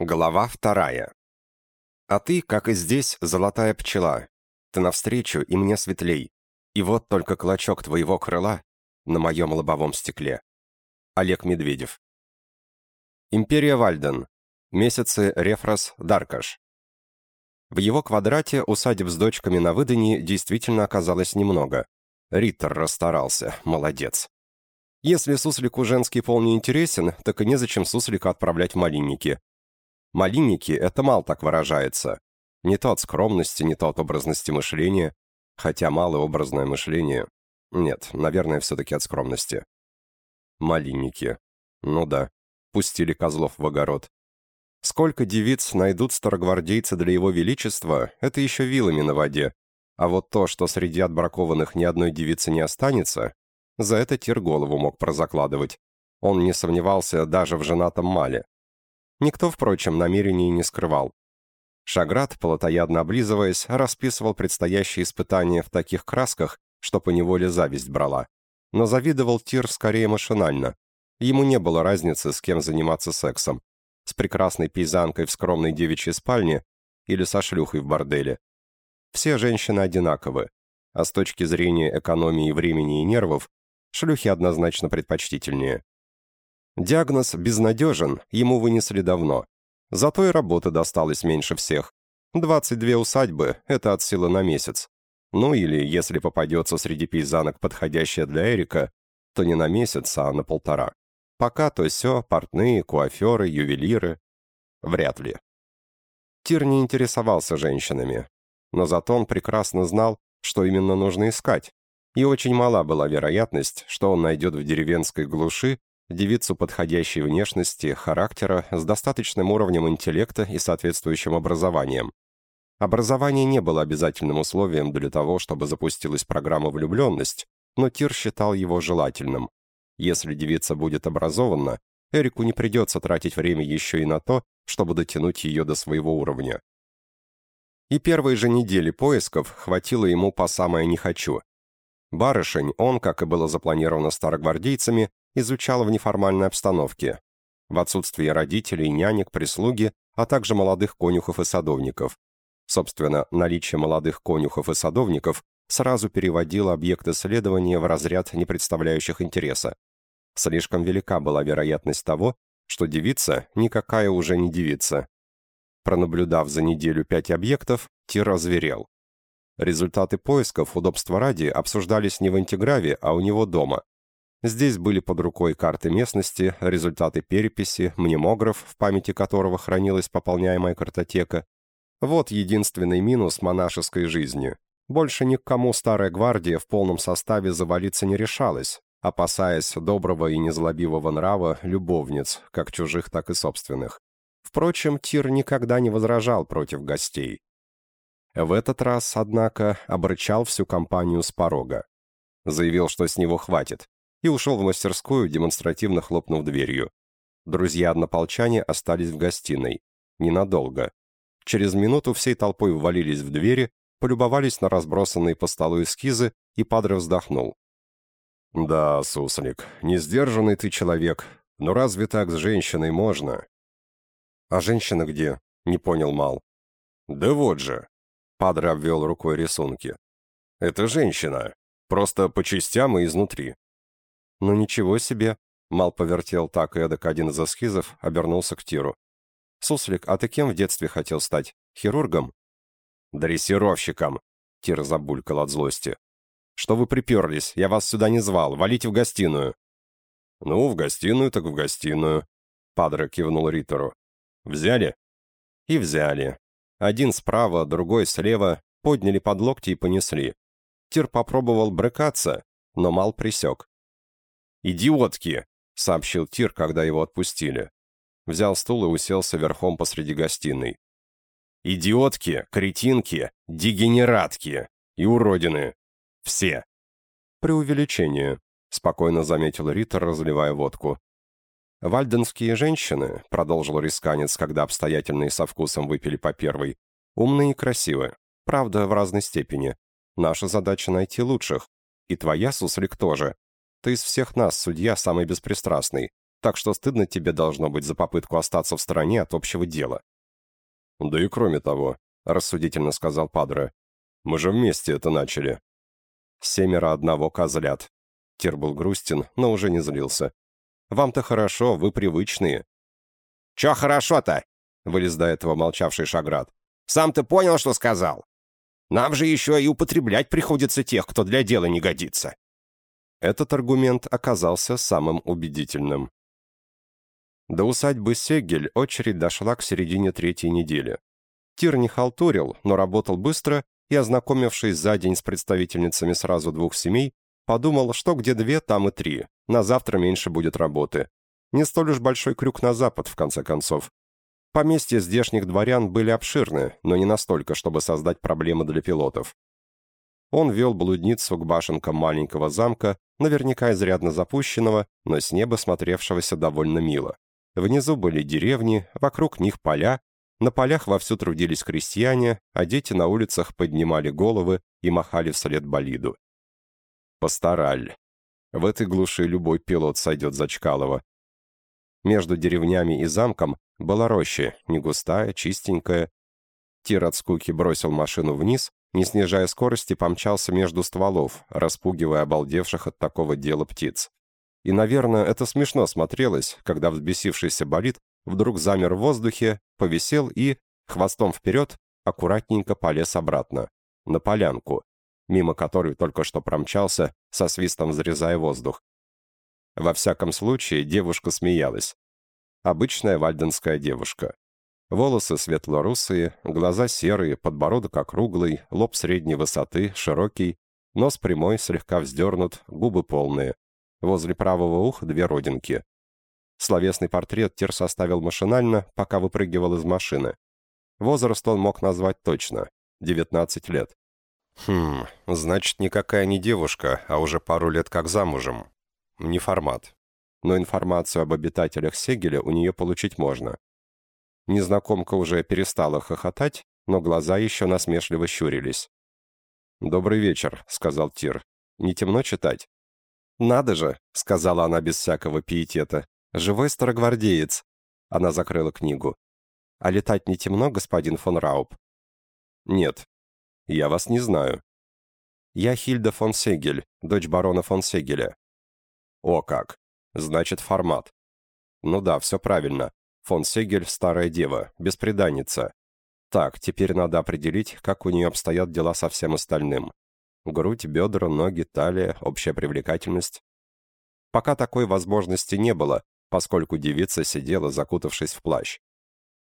Глава вторая. А ты, как и здесь, золотая пчела. Ты навстречу, и мне светлей. И вот только клочок твоего крыла на моем лобовом стекле. Олег Медведев. Империя Вальден. Месяцы Рефрос Даркаш. В его квадрате усадеб с дочками на выдании действительно оказалось немного. Риттер расстарался, молодец. Если суслику женский пол не интересен, так и незачем суслика отправлять в малинники. Малинники — это мал так выражается. Не то от скромности, не то от образности мышления. Хотя малое образное мышление... Нет, наверное, все-таки от скромности. Малинники. Ну да, пустили козлов в огород. Сколько девиц найдут старогвардейцы для его величества, это еще вилами на воде. А вот то, что среди отбракованных ни одной девицы не останется, за это Тир голову мог прозакладывать. Он не сомневался даже в женатом Мале. Никто, впрочем, намерений не скрывал. Шаград, плотоядно облизываясь, расписывал предстоящие испытания в таких красках, что поневоле зависть брала. Но завидовал Тир скорее машинально. Ему не было разницы, с кем заниматься сексом. С прекрасной пейзанкой в скромной девичьей спальне или со шлюхой в борделе. Все женщины одинаковы, а с точки зрения экономии времени и нервов, шлюхи однозначно предпочтительнее. Диагноз «безнадежен» ему вынесли давно. Зато и работы досталось меньше всех. 22 усадьбы – это от силы на месяц. Ну или, если попадется среди пейзанок подходящая для Эрика, то не на месяц, а на полтора. Пока то все, портные, куаферы, ювелиры. Вряд ли. Тир не интересовался женщинами. Но зато он прекрасно знал, что именно нужно искать. И очень мала была вероятность, что он найдет в деревенской глуши девицу подходящей внешности, характера, с достаточным уровнем интеллекта и соответствующим образованием. Образование не было обязательным условием для того, чтобы запустилась программа «Влюбленность», но Тир считал его желательным. Если девица будет образована, Эрику не придется тратить время еще и на то, чтобы дотянуть ее до своего уровня. И первой же недели поисков хватило ему по самое «не хочу». Барышень он, как и было запланировано старогвардейцами, изучала в неформальной обстановке, в отсутствие родителей, нянек, прислуги, а также молодых конюхов и садовников. Собственно, наличие молодых конюхов и садовников сразу переводило объект исследования в разряд не представляющих интереса. Слишком велика была вероятность того, что девица никакая уже не девица. Пронаблюдав за неделю пять объектов, Тир озверел. Результаты поисков, удобства ради, обсуждались не в антиграве, а у него дома, Здесь были под рукой карты местности, результаты переписи, мнемограф, в памяти которого хранилась пополняемая картотека. Вот единственный минус монашеской жизни. Больше ни к кому старая гвардия в полном составе завалиться не решалась, опасаясь доброго и незлобивого нрава любовниц, как чужих, так и собственных. Впрочем, Тир никогда не возражал против гостей. В этот раз, однако, обрычал всю компанию с порога. Заявил, что с него хватит и ушел в мастерскую, демонстративно хлопнув дверью. Друзья-однополчане остались в гостиной. Ненадолго. Через минуту всей толпой ввалились в двери, полюбовались на разбросанные по столу эскизы, и Падре вздохнул. «Да, суслик, не сдержанный ты человек, но разве так с женщиной можно?» «А женщина где?» — не понял Мал. «Да вот же!» — Падре обвел рукой рисунки. «Это женщина, просто по частям и изнутри. «Ну ничего себе!» Мал повертел так и эдак один из эскизов, обернулся к Тиру. «Суслик, а ты кем в детстве хотел стать? Хирургом?» «Дрессировщиком!» Тир забулькал от злости. «Что вы приперлись? Я вас сюда не звал. Валите в гостиную!» «Ну, в гостиную так в гостиную», — Падре кивнул Риттеру. «Взяли?» И взяли. Один справа, другой слева, подняли под локти и понесли. Тир попробовал брыкаться, но Мал присек. «Идиотки!» — сообщил Тир, когда его отпустили. Взял стул и уселся верхом посреди гостиной. «Идиотки, кретинки, дегенератки и уродины. Все!» «Преувеличение», — спокойно заметил Риттер, разливая водку. «Вальденские женщины», — продолжил рисканец, когда обстоятельные со вкусом выпили по первой, — «умные и красивые, правда, в разной степени. Наша задача — найти лучших. И твоя, Суслик, тоже. Ты из всех нас, судья, самый беспристрастный. Так что стыдно тебе должно быть за попытку остаться в стороне от общего дела». «Да и кроме того», — рассудительно сказал Падре, — «мы же вместе это начали». «Семеро одного козлят». Тир был грустен, но уже не злился. «Вам-то хорошо, вы привычные». «Чё хорошо-то?» — вылез до этого молчавший Шаград. «Сам ты понял, что сказал? Нам же еще и употреблять приходится тех, кто для дела не годится». Этот аргумент оказался самым убедительным. До усадьбы Сегель очередь дошла к середине третьей недели. Тир не халтурил, но работал быстро и, ознакомившись за день с представительницами сразу двух семей, подумал, что где две, там и три. На завтра меньше будет работы. Не столь уж большой крюк на запад, в конце концов. Поместья здешних дворян были обширны, но не настолько, чтобы создать проблемы для пилотов. Он вел блудницу к башенкам маленького замка, наверняка изрядно запущенного, но с неба смотревшегося довольно мило. Внизу были деревни, вокруг них поля, на полях вовсю трудились крестьяне, а дети на улицах поднимали головы и махали вслед болиду. Постараль. В этой глуши любой пилот сойдет за Чкалова. Между деревнями и замком была роща, не густая, чистенькая. Тир от скуки бросил машину вниз, не снижая скорости, помчался между стволов, распугивая обалдевших от такого дела птиц. И, наверное, это смешно смотрелось, когда взбесившийся болид вдруг замер в воздухе, повисел и, хвостом вперед, аккуратненько полез обратно, на полянку, мимо которой только что промчался, со свистом взрезая воздух. Во всяком случае, девушка смеялась. Обычная вальденская девушка. Волосы светло-русые, глаза серые, подбородок округлый, лоб средней высоты, широкий, нос прямой, слегка вздернут, губы полные. Возле правого уха две родинки. Словесный портрет Тир составил машинально, пока выпрыгивал из машины. Возраст он мог назвать точно — 19 лет. Хм, значит, никакая не девушка, а уже пару лет как замужем. Не формат. Но информацию об обитателях Сегеля у нее получить можно. Незнакомка уже перестала хохотать, но глаза еще насмешливо щурились. «Добрый вечер», — сказал Тир. «Не темно читать?» «Надо же», — сказала она без всякого пиетета. «Живой старогвардеец». Она закрыла книгу. «А летать не темно, господин фон Рауб?» «Нет. Я вас не знаю». «Я Хильда фон Сегель, дочь барона фон Сегеля». «О как! Значит, формат». «Ну да, все правильно. Фон Сегель — старая дева, беспреданница. Так, теперь надо определить, как у нее обстоят дела со всем остальным. Грудь, бедра, ноги, талия, общая привлекательность. Пока такой возможности не было, поскольку девица сидела, закутавшись в плащ.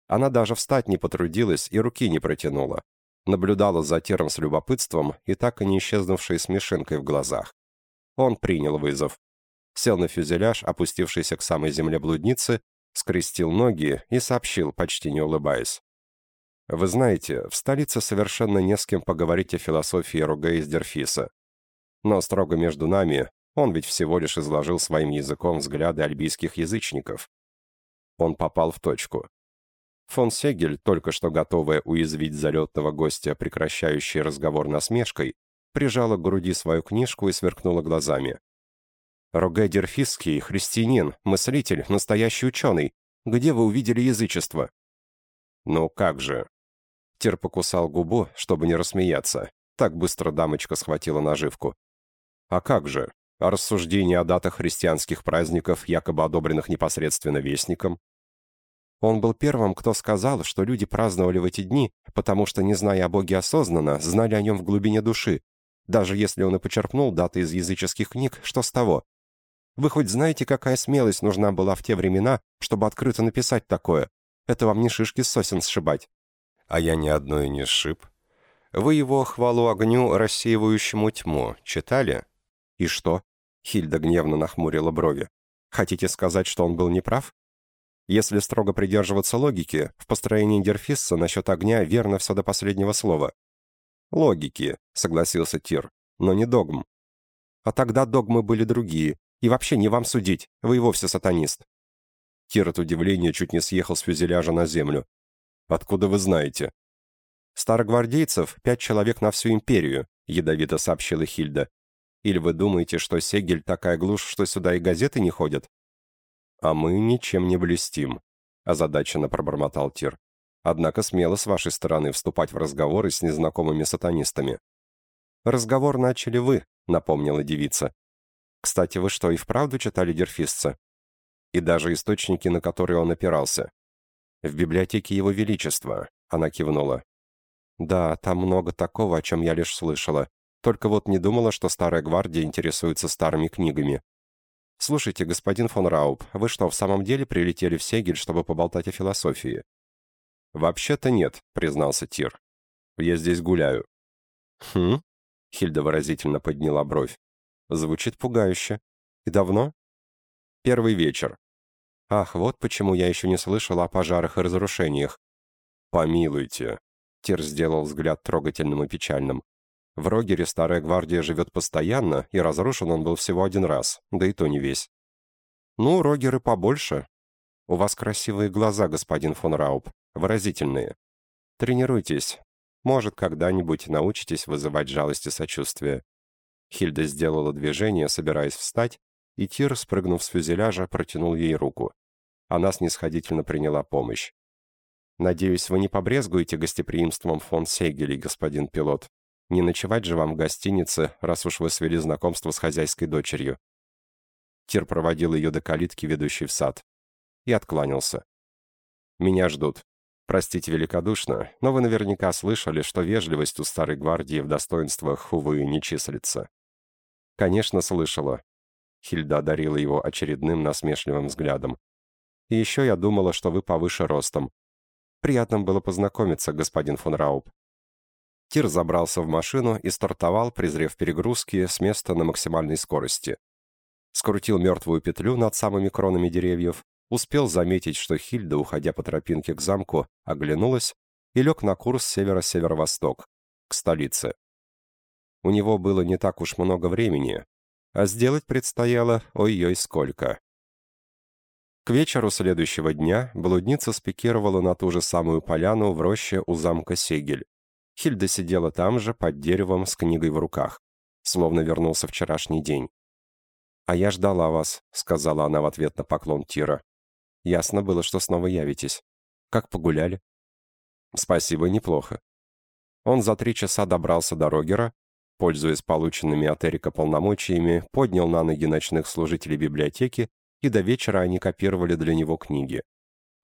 Она даже встать не потрудилась и руки не протянула. Наблюдала за Тером с любопытством и так и не исчезнувшей смешинкой в глазах. Он принял вызов. Сел на фюзеляж, опустившийся к самой земле блудницы, скрестил ноги и сообщил, почти не улыбаясь. Вы знаете, в столице совершенно не с кем поговорить о философии Руге из Дерфиса. Но строго между нами, он ведь всего лишь изложил своим языком взгляды альбийских язычников. Он попал в точку. Фон Сегель, только что готовая уязвить залетного гостя, прекращающий разговор насмешкой, прижала к груди свою книжку и сверкнула глазами. «Роге Дерфисский, христианин, мыслитель, настоящий ученый. Где вы увидели язычество?» «Ну как же?» Тир покусал губу, чтобы не рассмеяться. Так быстро дамочка схватила наживку. А как же? А рассуждения о датах христианских праздников, якобы одобренных непосредственно вестником? Он был первым, кто сказал, что люди праздновали в эти дни, потому что, не зная о Боге осознанно, знали о нем в глубине души. Даже если он и почерпнул даты из языческих книг, что с того? Вы хоть знаете, какая смелость нужна была в те времена, чтобы открыто написать такое? Это вам не шишки с сосен сшибать а я ни одной не сшиб. Вы его хвалу огню, рассеивающему тьму, читали? И что? Хильда гневно нахмурила брови. Хотите сказать, что он был неправ? Если строго придерживаться логики, в построении Дерфисса насчет огня верно все до последнего слова. «Логики», — согласился Тир, — «но не догм». «А тогда догмы были другие, и вообще не вам судить, вы и вовсе сатанист». Тир от удивления чуть не съехал с фюзеляжа на землю. Откуда вы знаете?» «Старогвардейцев пять человек на всю империю», — ядовито сообщила Хильда. «Или вы думаете, что Сегель такая глушь, что сюда и газеты не ходят?» «А мы ничем не блестим», — озадаченно пробормотал Тир. «Однако смело с вашей стороны вступать в разговоры с незнакомыми сатанистами». «Разговор начали вы», — напомнила девица. «Кстати, вы что, и вправду читали Дерфисца?» «И даже источники, на которые он опирался?» «В библиотеке Его Величества», — она кивнула. «Да, там много такого, о чем я лишь слышала. Только вот не думала, что Старая Гвардия интересуется старыми книгами. Слушайте, господин фон Рауб, вы что, в самом деле прилетели в Сегель, чтобы поболтать о философии? Вообще-то нет, признался Тир. Я здесь гуляю. Хм? Хильда выразительно подняла бровь. Звучит пугающе. И давно? Первый вечер. Ах, вот почему я еще не слышала о пожарах и разрушениях. Помилуйте. Тир сделал взгляд трогательным и печальным. В Рогере Старая Гвардия живет постоянно, и разрушен он был всего один раз, да и то не весь. Ну, Рогеры побольше. У вас красивые глаза, господин фон Рауб, выразительные. Тренируйтесь. Может, когда-нибудь научитесь вызывать жалость и сочувствие. Хильда сделала движение, собираясь встать, и Тир, спрыгнув с фюзеляжа, протянул ей руку. Она снисходительно приняла помощь. «Надеюсь, вы не побрезгуете гостеприимством фон Сейгелей, господин пилот», не ночевать же вам в гостинице, раз уж вы свели знакомство с хозяйской дочерью. Тир проводил ее до калитки, ведущей в сад, и откланялся. «Меня ждут. Простите великодушно, но вы наверняка слышали, что вежливость у старой гвардии в достоинствах, увы, не числится». «Конечно, слышала». Хильда одарила его очередным насмешливым взглядом. «И еще я думала, что вы повыше ростом. Приятно было познакомиться, господин фон Рауб. Тир забрался в машину и стартовал, презрев перегрузки, с места на максимальной скорости. Скрутил мертвую петлю над самыми кронами деревьев, успел заметить, что Хильда, уходя по тропинке к замку, оглянулась и лег на курс северо-северо-восток, к столице. У него было не так уж много времени, а сделать предстояло ой-ой сколько. К вечеру следующего дня блудница спикировала на ту же самую поляну в роще у замка Сегель. Хильда сидела там же, под деревом, с книгой в руках. Словно вернулся вчерашний день. «А я ждала вас», — сказала она в ответ на поклон Тира. «Ясно было, что снова явитесь. Как погуляли?» «Спасибо, неплохо». Он за три часа добрался до Рогера, пользуясь полученными от Эрика полномочиями, поднял на ноги ночных служителей библиотеки, и до вечера они копировали для него книги.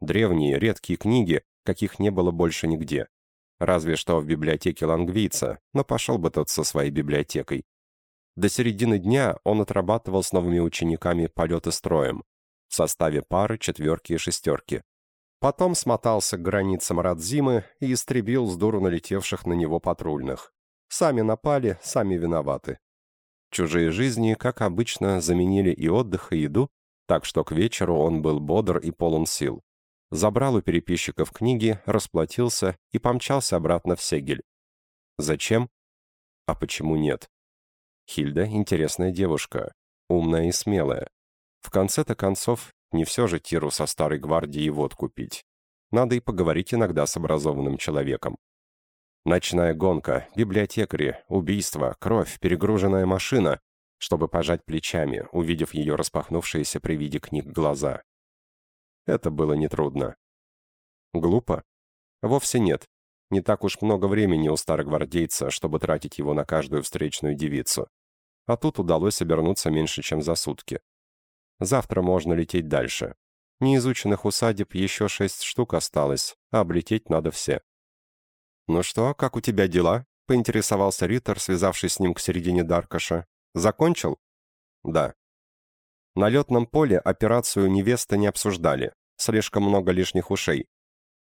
Древние, редкие книги, каких не было больше нигде. Разве что в библиотеке Лангвица, но пошел бы тот со своей библиотекой. До середины дня он отрабатывал с новыми учениками полеты строем в составе пары, четверки и шестерки. Потом смотался к границам Радзимы и истребил с дуру налетевших на него патрульных. Сами напали, сами виноваты. Чужие жизни, как обычно, заменили и отдых, и еду, так что к вечеру он был бодр и полон сил забрал у переписчиков книги, расплатился и помчался обратно в Сегель. Зачем? А почему нет? Хильда — интересная девушка, умная и смелая. В конце-то концов, не все же Тиру со старой гвардии водку пить. Надо и поговорить иногда с образованным человеком. Ночная гонка, библиотекари, убийство, кровь, перегруженная машина, чтобы пожать плечами, увидев ее распахнувшиеся при виде книг глаза. Это было нетрудно. Глупо? Вовсе нет. Не так уж много времени у старогвардейца, чтобы тратить его на каждую встречную девицу. А тут удалось обернуться меньше, чем за сутки. Завтра можно лететь дальше. Неизученных усадеб еще шесть штук осталось, а облететь надо все. «Ну что, как у тебя дела?» — поинтересовался Риттер, связавшись с ним к середине Даркаша. «Закончил?» «Да». На летном поле операцию «Невеста» не обсуждали. Слишком много лишних ушей.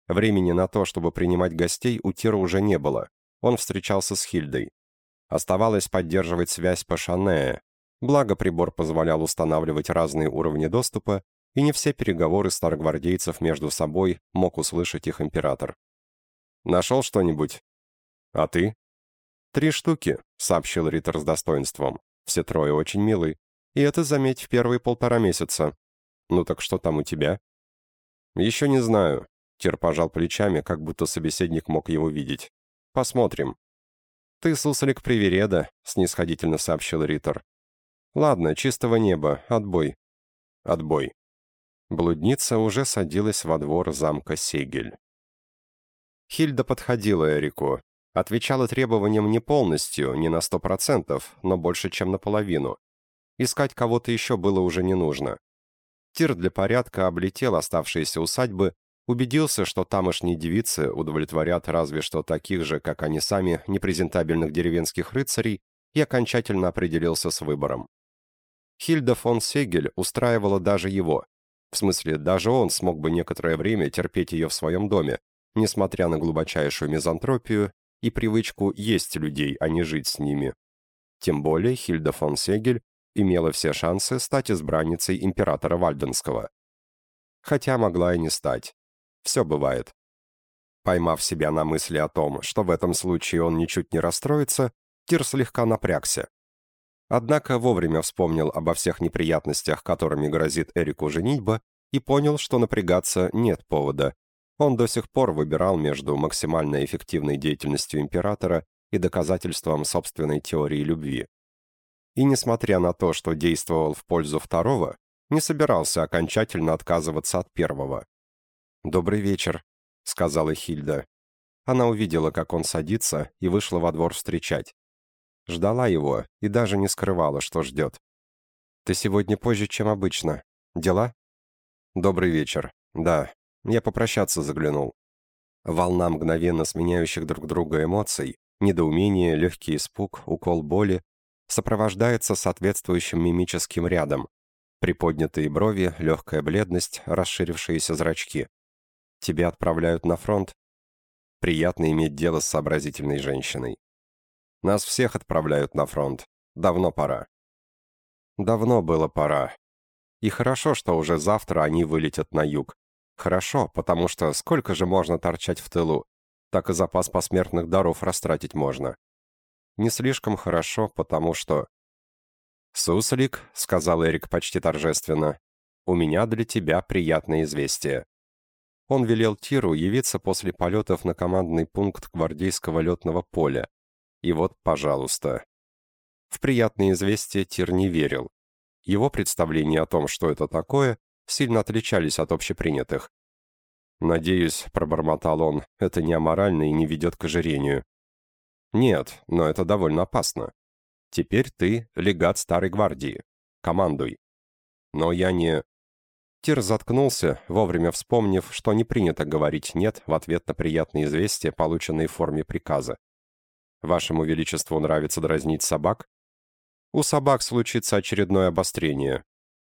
Времени на то, чтобы принимать гостей, у Тира уже не было. Он встречался с Хильдой. Оставалось поддерживать связь по Шанея. Благо, прибор позволял устанавливать разные уровни доступа, и не все переговоры старогвардейцев между собой мог услышать их император. «Нашел что-нибудь?» «А ты?» «Три штуки», — сообщил Риттер с достоинством. «Все трое очень милы. И это, заметь, в первые полтора месяца. Ну так что там у тебя?» «Еще не знаю». Тир пожал плечами, как будто собеседник мог его видеть. «Посмотрим». «Ты суслик привереда», — снисходительно сообщил Риттер. «Ладно, чистого неба, отбой». «Отбой». Блудница уже садилась во двор замка Сегель. Хильда подходила Эрику, отвечала требованиям не полностью, не на сто процентов, но больше, чем наполовину. Искать кого-то еще было уже не нужно. Тир для порядка облетел оставшиеся усадьбы, убедился, что тамошние девицы удовлетворят разве что таких же, как они сами, непрезентабельных деревенских рыцарей, и окончательно определился с выбором. Хильда фон Сегель устраивала даже его, в смысле, даже он смог бы некоторое время терпеть ее в своем доме, несмотря на глубочайшую мизантропию и привычку есть людей, а не жить с ними. Тем более Хильда фон Сегель имела все шансы стать избранницей императора Вальденского. Хотя могла и не стать. Все бывает. Поймав себя на мысли о том, что в этом случае он ничуть не расстроится, Тир слегка напрягся. Однако вовремя вспомнил обо всех неприятностях, которыми грозит Эрику женитьба, и понял, что напрягаться нет повода. Он до сих пор выбирал между максимально эффективной деятельностью императора и доказательством собственной теории любви. И несмотря на то, что действовал в пользу второго, не собирался окончательно отказываться от первого. «Добрый вечер», — сказала Хильда. Она увидела, как он садится, и вышла во двор встречать. Ждала его и даже не скрывала, что ждет. «Ты сегодня позже, чем обычно. Дела?» «Добрый вечер. Да, я попрощаться заглянул». Волна мгновенно сменяющих друг друга эмоций, недоумение, легкий испуг, укол боли, сопровождается соответствующим мимическим рядом. Приподнятые брови, легкая бледность, расширившиеся зрачки. Тебя отправляют на фронт. Приятно иметь дело с сообразительной женщиной. Нас всех отправляют на фронт. Давно пора. Давно было пора. И хорошо, что уже завтра они вылетят на юг. Хорошо, потому что сколько же можно торчать в тылу? Так и запас посмертных даров растратить можно. Не слишком хорошо, потому что... «Суслик», — сказал Эрик почти торжественно, — «у меня для тебя приятное известие». Он велел Тиру явиться после полетов на командный пункт гвардейского летного поля, и вот, пожалуйста. В приятные известия Тир не верил. Его представления о том, что это такое, сильно отличались от общепринятых. «Надеюсь», — пробормотал он, — «это не аморально и не ведет к ожирению». «Нет, но это довольно опасно. Теперь ты легат Старой Гвардии. Командуй». «Но я не...» Тир заткнулся, вовремя вспомнив, что не принято говорить «нет» в ответ на приятные известия, полученные в форме приказа. Вашему Величеству нравится дразнить собак? У собак случится очередное обострение.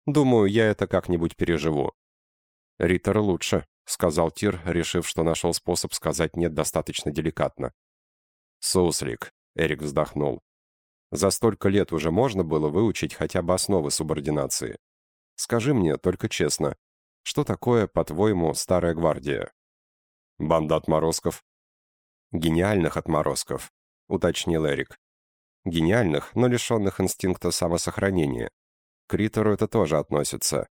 Думаю, я это как-нибудь переживу. Риттер лучше, сказал Тир, решив, что нашел способ сказать «нет» достаточно деликатно. Суслик, Эрик вздохнул. За столько лет уже можно было выучить хотя бы основы субординации. Скажи мне, только честно, что такое, по-твоему, старая гвардия? Банда отморозков. Гениальных отморозков уточнил Эрик. Гениальных, но лишенных инстинкта самосохранения. К Ритору это тоже относится.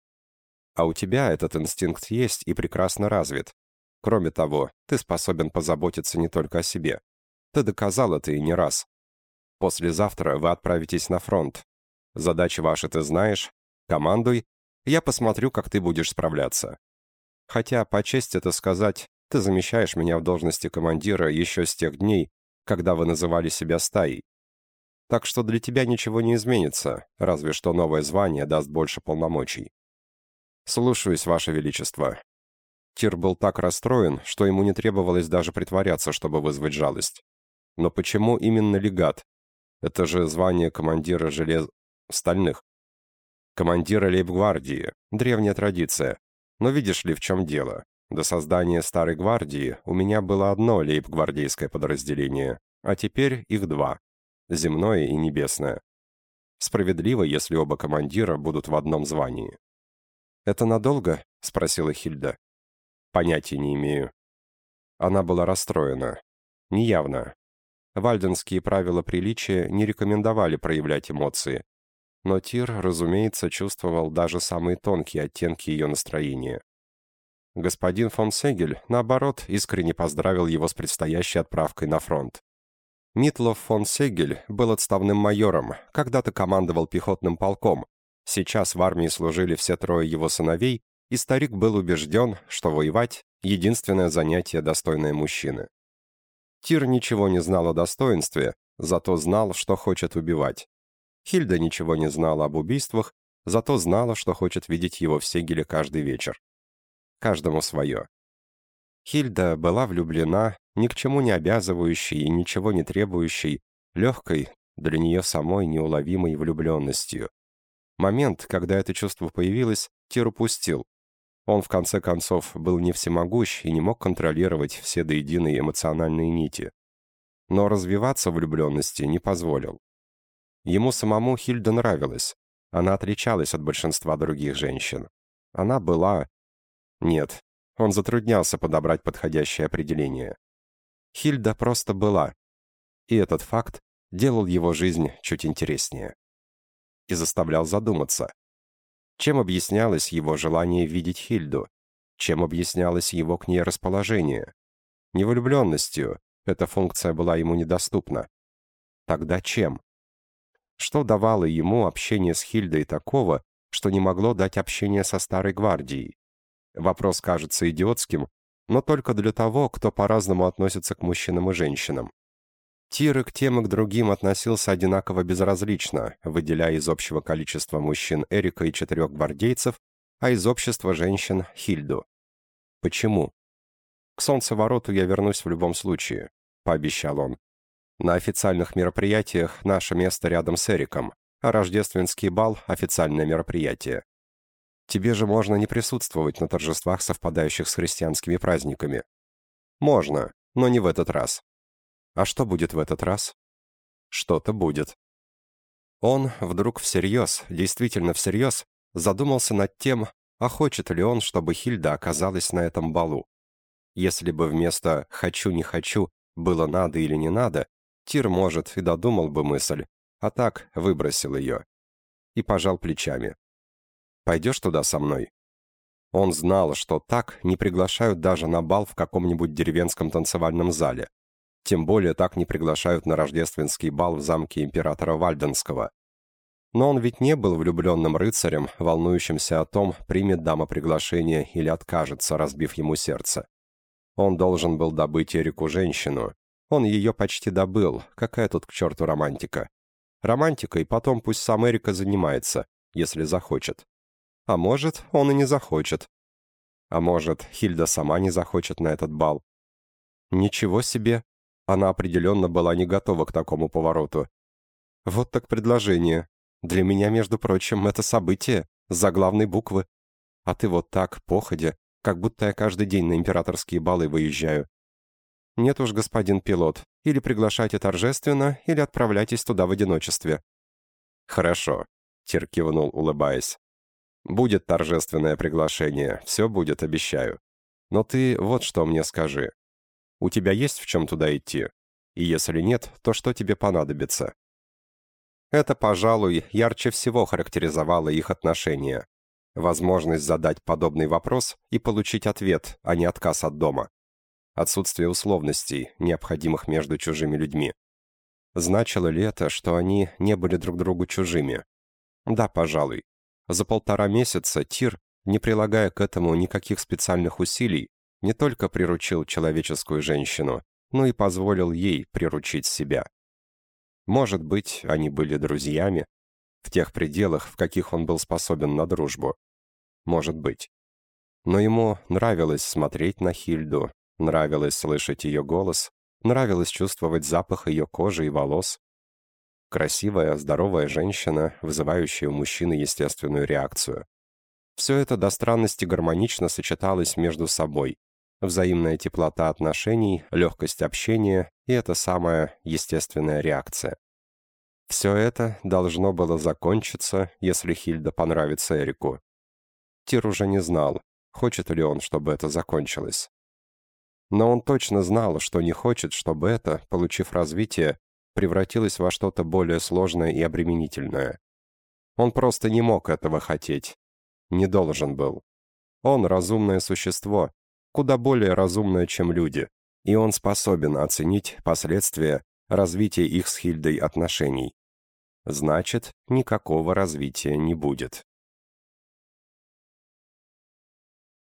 А у тебя этот инстинкт есть и прекрасно развит. Кроме того, ты способен позаботиться не только о себе. Ты доказал это и не раз. Послезавтра вы отправитесь на фронт. Задачи ваши ты знаешь. Командуй. Я посмотрю, как ты будешь справляться. Хотя, по чести это сказать, ты замещаешь меня в должности командира еще с тех дней, когда вы называли себя стаей. Так что для тебя ничего не изменится, разве что новое звание даст больше полномочий. Слушаюсь, Ваше Величество. Тир был так расстроен, что ему не требовалось даже притворяться, чтобы вызвать жалость. Но почему именно легат? Это же звание командира желез... стальных. Командира лейб-гвардии. Древняя традиция. Но видишь ли, в чем дело? До создания Старой Гвардии у меня было одно лейб-гвардейское подразделение, а теперь их два — земное и небесное. Справедливо, если оба командира будут в одном звании. «Это надолго?» — спросила Хильда. «Понятия не имею». Она была расстроена. Неявно. Вальденские правила приличия не рекомендовали проявлять эмоции. Но Тир, разумеется, чувствовал даже самые тонкие оттенки ее настроения. Господин фон Сегель, наоборот, искренне поздравил его с предстоящей отправкой на фронт. Митлов фон Сегель был отставным майором, когда-то командовал пехотным полком. Сейчас в армии служили все трое его сыновей, и старик был убежден, что воевать — единственное занятие, достойное мужчины. Тир ничего не знал о достоинстве, зато знал, что хочет убивать. Хильда ничего не знала об убийствах, зато знала, что хочет видеть его в Сегеле каждый вечер. Каждому свое. Хильда была влюблена, ни к чему не обязывающей и ничего не требующей, легкой, для нее самой неуловимой влюбленностью. Момент, когда это чувство появилось, Тир упустил. Он, в конце концов, был не всемогущ и не мог контролировать все до единой эмоциональные нити. Но развиваться влюбленности не позволил. Ему самому Хильда нравилась. Она отличалась от большинства других женщин. Она была... Нет, он затруднялся подобрать подходящее определение. Хильда просто была. И этот факт делал его жизнь чуть интереснее. И заставлял задуматься. Чем объяснялось его желание видеть Хильду? Чем объяснялось его к ней расположение? Невлюбленностью. Эта функция была ему недоступна. Тогда чем? Что давало ему общение с Хильдой такого, что не могло дать общение со Старой Гвардией? Вопрос кажется идиотским, но только для того, кто по-разному относится к мужчинам и женщинам. Тир к тем и к другим относился одинаково безразлично, выделяя из общего количества мужчин Эрика и четырех гвардейцев, а из общества женщин — Хильду. Почему? «К солнцевороту я вернусь в любом случае», — пообещал он. «На официальных мероприятиях наше место рядом с Эриком, а рождественский бал — официальное мероприятие. Тебе же можно не присутствовать на торжествах, совпадающих с христианскими праздниками». «Можно, но не в этот раз. А что будет в этот раз? Что-то будет. Он вдруг всерьез, действительно всерьез, задумался над тем, а хочет ли он, чтобы Хильда оказалась на этом балу. Если бы вместо «хочу, не хочу» было «надо» или «не надо», Тир, может, и додумал бы мысль, а так выбросил ее. И пожал плечами. «Пойдешь туда со мной?» Он знал, что так не приглашают даже на бал в каком-нибудь деревенском танцевальном зале. Тем более так не приглашают на рождественский бал в замке императора Вальденского. Но он ведь не был влюбленным рыцарем, волнующимся о том, примет дама приглашение или откажется, разбив ему сердце. Он должен был добыть Эрику женщину. Он ее почти добыл, какая тут к черту романтика. И потом пусть сам Эрика занимается, если захочет. А может, он и не захочет. А может, Хильда сама не захочет на этот бал. Ничего себе, она определенно была не готова к такому повороту. Вот так предложение. Для меня, между прочим, это событие, за главной буквы. А ты вот так, походя, как будто я каждый день на императорские балы выезжаю. Нет уж, господин пилот, или приглашайте торжественно, или отправляйтесь туда в одиночестве. Хорошо, Тир кивнул, улыбаясь. Будет торжественное приглашение, все будет, обещаю. Но ты вот что мне скажи. У тебя есть в чем туда идти? И если нет, то что тебе понадобится?» Это, пожалуй, ярче всего характеризовало их отношения. Возможность задать подобный вопрос и получить ответ, а не отказ от дома. Отсутствие условностей, необходимых между чужими людьми. Значило ли это, что они не были друг другу чужими? Да, пожалуй. За полтора месяца Тир, не прилагая к этому никаких специальных усилий, не только приручил человеческую женщину, но и позволил ей приручить себя. Может быть, они были друзьями, в тех пределах, в каких он был способен на дружбу. Может быть. Но ему нравилось смотреть на Хильду, нравилось слышать ее голос, нравилось чувствовать запах ее кожи и волос. Красивая, здоровая женщина, вызывающая у мужчины естественную реакцию. Все это до странности гармонично сочеталось между собой, взаимная теплота отношений, легкость общения и эта самая естественная реакция. Все это должно было закончиться, если Хильда понравится Эрику. Тир уже не знал, хочет ли он, чтобы это закончилось. Но он точно знал, что не хочет, чтобы это, получив развитие, превратилось во что-то более сложное и обременительное. Он просто не мог этого хотеть. Не должен был. Он разумное существо, куда более разумная, чем люди, и он способен оценить последствия развития их с Хильдой отношений. Значит, никакого развития не будет.